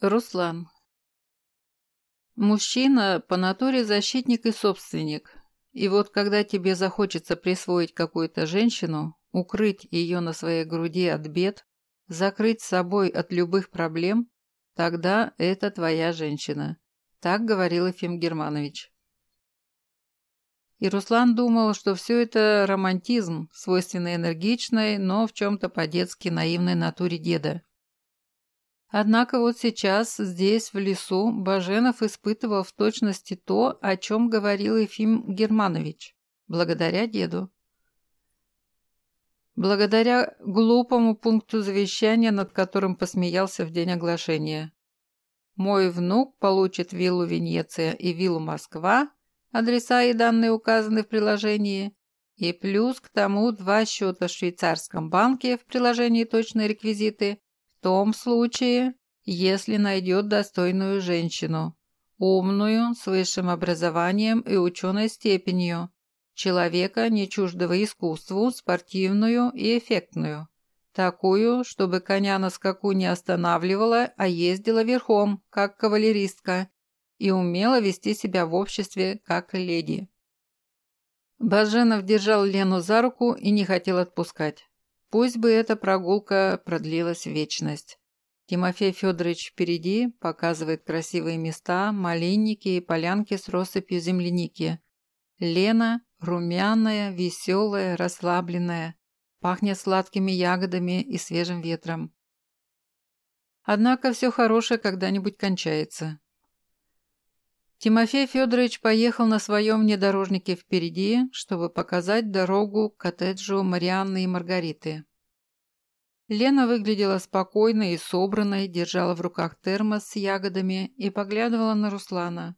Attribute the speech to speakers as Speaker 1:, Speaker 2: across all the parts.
Speaker 1: Руслан. Мужчина по натуре защитник и собственник. И вот когда тебе захочется присвоить какую-то женщину, укрыть ее на своей груди от бед, закрыть собой от любых проблем, тогда это твоя женщина. Так говорил Ефим Германович. И Руслан думал, что все это романтизм, свойственный энергичной, но в чем-то по-детски наивной натуре деда. Однако вот сейчас, здесь, в лесу, Баженов испытывал в точности то, о чем говорил Ефим Германович, благодаря деду. Благодаря глупому пункту завещания, над которым посмеялся в день оглашения. Мой внук получит виллу Венеция и виллу Москва, адреса и данные указаны в приложении, и плюс к тому два счета в швейцарском банке в приложении точные реквизиты, том случае, если найдет достойную женщину, умную, с высшим образованием и ученой степенью, человека, не чуждого искусству, спортивную и эффектную. Такую, чтобы коня на скаку не останавливала, а ездила верхом, как кавалеристка, и умела вести себя в обществе, как леди. Баженов держал Лену за руку и не хотел отпускать. Пусть бы эта прогулка продлилась вечность. Тимофей Федорович впереди показывает красивые места, малинники и полянки с россыпью земляники. Лена румяная, веселая, расслабленная, пахнет сладкими ягодами и свежим ветром. Однако все хорошее когда-нибудь кончается. Тимофей Федорович поехал на своем внедорожнике впереди, чтобы показать дорогу к коттеджу Марианны и Маргариты. Лена выглядела спокойной и собранной, держала в руках термос с ягодами и поглядывала на Руслана.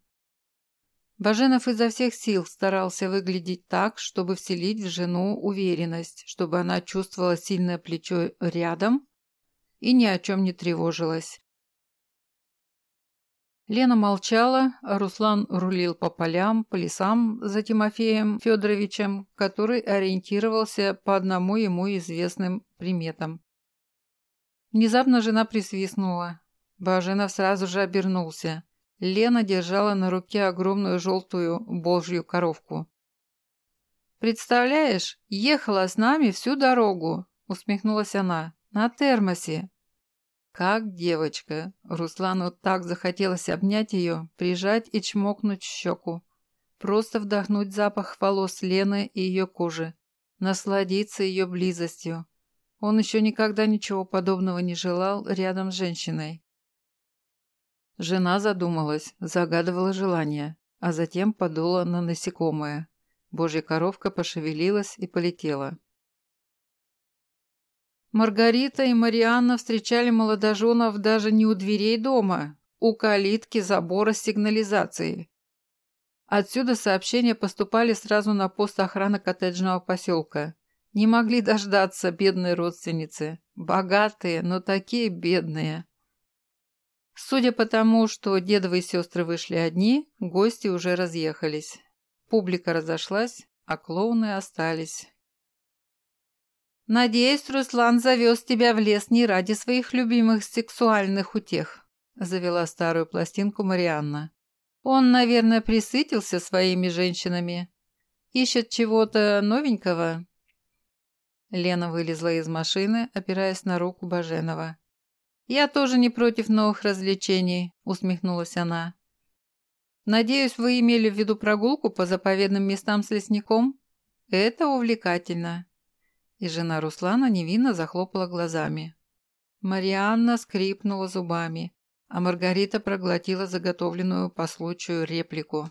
Speaker 1: Баженов изо всех сил старался выглядеть так, чтобы вселить в жену уверенность, чтобы она чувствовала сильное плечо рядом и ни о чем не тревожилась. Лена молчала, а Руслан рулил по полям, по лесам за Тимофеем Федоровичем, который ориентировался по одному ему известным приметам. Внезапно жена присвистнула. Баженов сразу же обернулся. Лена держала на руке огромную желтую божью коровку. «Представляешь, ехала с нами всю дорогу», — усмехнулась она, — «на термосе, как девочка. Руслану так захотелось обнять ее, прижать и чмокнуть щеку. Просто вдохнуть запах волос Лены и ее кожи. Насладиться ее близостью. Он еще никогда ничего подобного не желал рядом с женщиной. Жена задумалась, загадывала желание, а затем подула на насекомое. Божья коровка пошевелилась и полетела. Маргарита и Марианна встречали молодоженов даже не у дверей дома, у калитки забора с сигнализацией. Отсюда сообщения поступали сразу на пост охраны коттеджного поселка. Не могли дождаться бедные родственницы. Богатые, но такие бедные. Судя по тому, что дедовые сестры вышли одни, гости уже разъехались. Публика разошлась, а клоуны остались. «Надеюсь, Руслан завез тебя в лес не ради своих любимых сексуальных утех», завела старую пластинку Марианна. «Он, наверное, присытился своими женщинами. Ищет чего-то новенького?» Лена вылезла из машины, опираясь на руку Баженова. «Я тоже не против новых развлечений», — усмехнулась она. «Надеюсь, вы имели в виду прогулку по заповедным местам с лесником? Это увлекательно и жена Руслана невинно захлопала глазами. Марианна скрипнула зубами, а Маргарита проглотила заготовленную по случаю реплику.